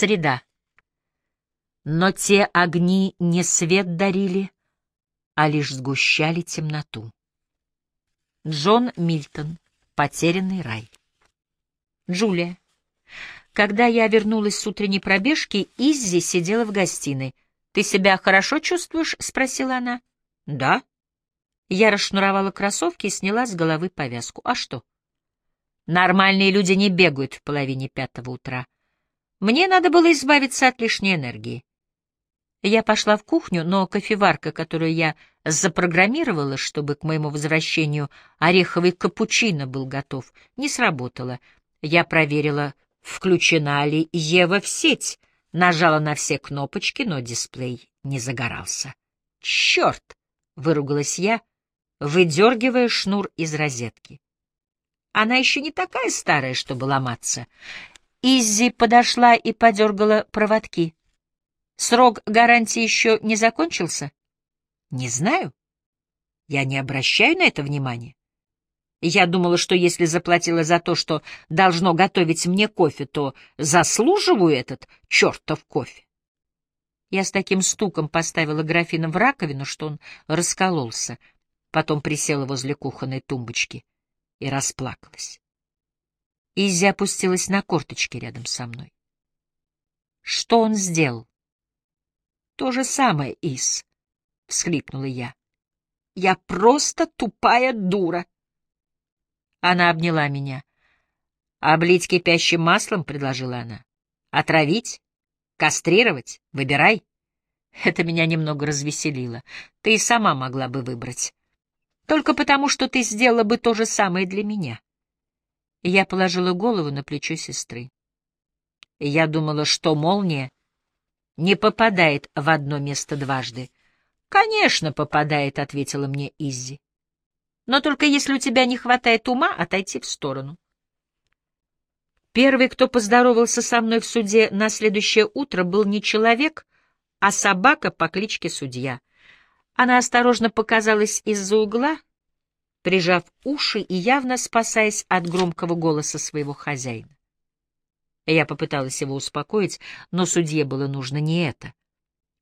Среда. Но те огни не свет дарили, а лишь сгущали темноту. Джон Мильтон. Потерянный рай. Джулия. Когда я вернулась с утренней пробежки, Иззи сидела в гостиной. «Ты себя хорошо чувствуешь?» — спросила она. «Да». Я расшнуровала кроссовки и сняла с головы повязку. «А что?» «Нормальные люди не бегают в половине пятого утра. Мне надо было избавиться от лишней энергии. Я пошла в кухню, но кофеварка, которую я запрограммировала, чтобы к моему возвращению ореховый капучино был готов, не сработала. Я проверила, включена ли Ева в сеть, нажала на все кнопочки, но дисплей не загорался. «Черт!» — выругалась я, выдергивая шнур из розетки. Она еще не такая старая, чтобы ломаться. Иззи подошла и подергала проводки. Срок гарантии еще не закончился? Не знаю. Я не обращаю на это внимания. Я думала, что если заплатила за то, что должно готовить мне кофе, то заслуживаю этот чертов кофе. Я с таким стуком поставила графин в раковину, что он раскололся. Потом присела возле кухонной тумбочки и расплакалась. Изи опустилась на корточки рядом со мной. Что он сделал? То же самое, Ис, — всхлипнула я. Я просто тупая дура. Она обняла меня. «Облить кипящим маслом?» — предложила она. «Отравить? Кастрировать? Выбирай». Это меня немного развеселило. Ты и сама могла бы выбрать. Только потому, что ты сделала бы то же самое для меня. Я положила голову на плечо сестры. Я думала, что молния не попадает в одно место дважды. «Конечно, попадает», — ответила мне Иззи. «Но только если у тебя не хватает ума отойти в сторону». Первый, кто поздоровался со мной в суде на следующее утро, был не человек, а собака по кличке Судья. Она осторожно показалась из-за угла, прижав уши и явно спасаясь от громкого голоса своего хозяина. Я попыталась его успокоить, но судье было нужно не это.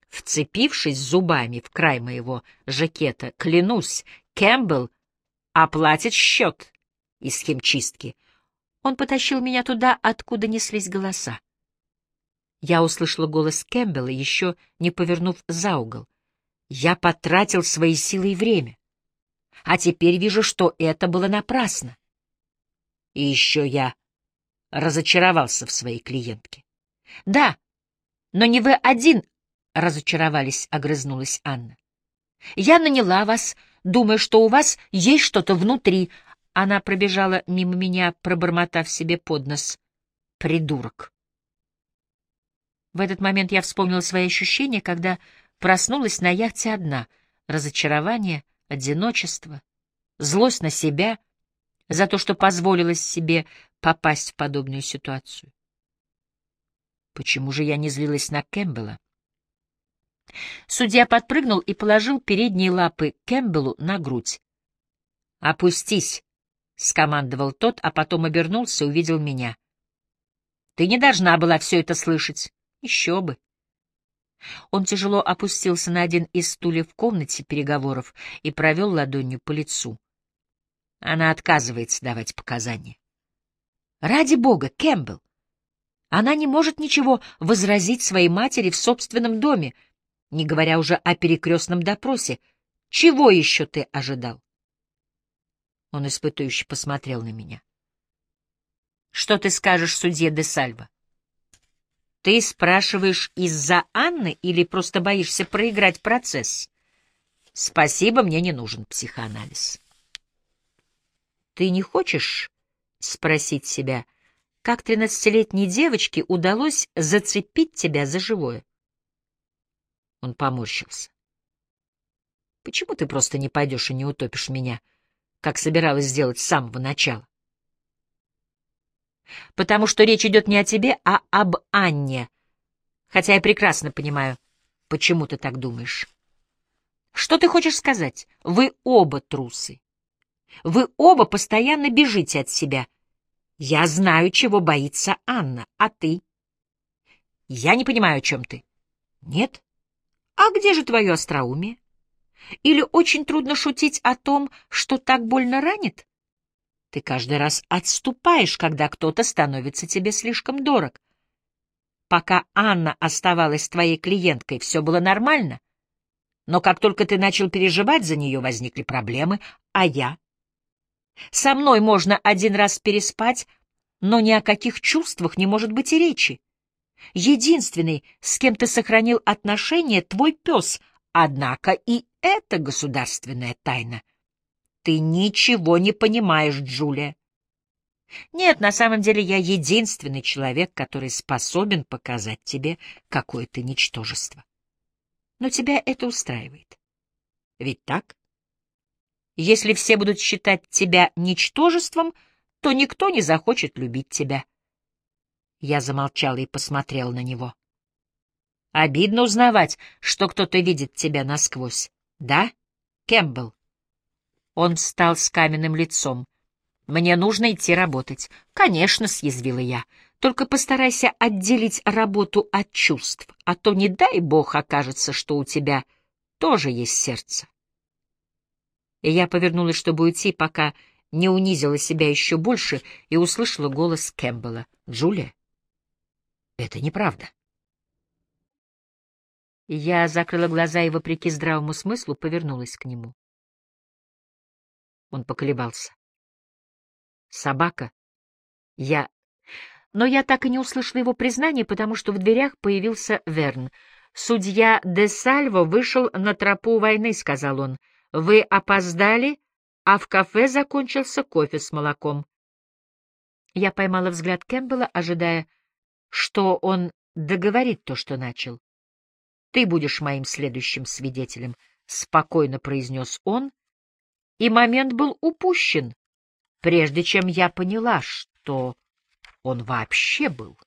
Вцепившись зубами в край моего жакета, клянусь, Кэмпбелл оплатит счет из химчистки. Он потащил меня туда, откуда неслись голоса. Я услышала голос Кэмпбелла, еще не повернув за угол. Я потратил свои силы и время. А теперь вижу, что это было напрасно. И еще я разочаровался в своей клиентке. — Да, но не вы один разочаровались, — огрызнулась Анна. — Я наняла вас, думая, что у вас есть что-то внутри. Она пробежала мимо меня, пробормотав себе под нос. Придурок. В этот момент я вспомнила свои ощущения, когда проснулась на яхте одна. Разочарование, одиночество, злость на себя за то, что позволила себе попасть в подобную ситуацию. Почему же я не злилась на Кэмпбелла? Судья подпрыгнул и положил передние лапы Кэмпбеллу на грудь. «Опустись!» — скомандовал тот, а потом обернулся и увидел меня. «Ты не должна была все это слышать. Еще бы!» Он тяжело опустился на один из стульев в комнате переговоров и провел ладонью по лицу. Она отказывается давать показания. Ради бога, Кэмпбелл! Она не может ничего возразить своей матери в собственном доме, не говоря уже о перекрестном допросе. Чего еще ты ожидал? Он испытующе посмотрел на меня. Что ты скажешь судье де Сальва? Ты спрашиваешь из-за Анны или просто боишься проиграть процесс? Спасибо, мне не нужен психоанализ. Ты не хочешь спросить себя, как тринадцатилетней девочке удалось зацепить тебя за живое? Он поморщился. Почему ты просто не пойдешь и не утопишь меня, как собиралась сделать с самого начала? Потому что речь идет не о тебе, а об Анне. Хотя я прекрасно понимаю, почему ты так думаешь. Что ты хочешь сказать? Вы оба трусы. Вы оба постоянно бежите от себя. Я знаю, чего боится Анна, а ты? Я не понимаю, о чем ты. Нет? А где же твое остроумие? Или очень трудно шутить о том, что так больно ранит? Ты каждый раз отступаешь, когда кто-то становится тебе слишком дорог. Пока Анна оставалась твоей клиенткой, все было нормально. Но как только ты начал переживать за нее, возникли проблемы, а я? Со мной можно один раз переспать, но ни о каких чувствах не может быть и речи. Единственный, с кем ты сохранил отношения, твой пес, однако и это государственная тайна. Ты ничего не понимаешь, Джулия. Нет, на самом деле я единственный человек, который способен показать тебе, какое ты ничтожество. Но тебя это устраивает. Ведь так? Если все будут считать тебя ничтожеством, то никто не захочет любить тебя. Я замолчала и посмотрела на него. Обидно узнавать, что кто-то видит тебя насквозь. Да, Кэмпбелл? Он встал с каменным лицом. Мне нужно идти работать. Конечно, съязвила я. Только постарайся отделить работу от чувств, а то, не дай бог, окажется, что у тебя тоже есть сердце. И я повернулась, чтобы уйти, пока не унизила себя еще больше и услышала голос Кэмпбелла. «Джулия, это неправда». Я закрыла глаза и, вопреки здравому смыслу, повернулась к нему. Он поколебался собака. Я... Но я так и не услышала его признания, потому что в дверях появился Верн. «Судья де Сальво вышел на тропу войны», — сказал он. «Вы опоздали, а в кафе закончился кофе с молоком». Я поймала взгляд Кэмпбелла, ожидая, что он договорит то, что начал. «Ты будешь моим следующим свидетелем», — спокойно произнес он, и момент был упущен прежде чем я поняла, что он вообще был.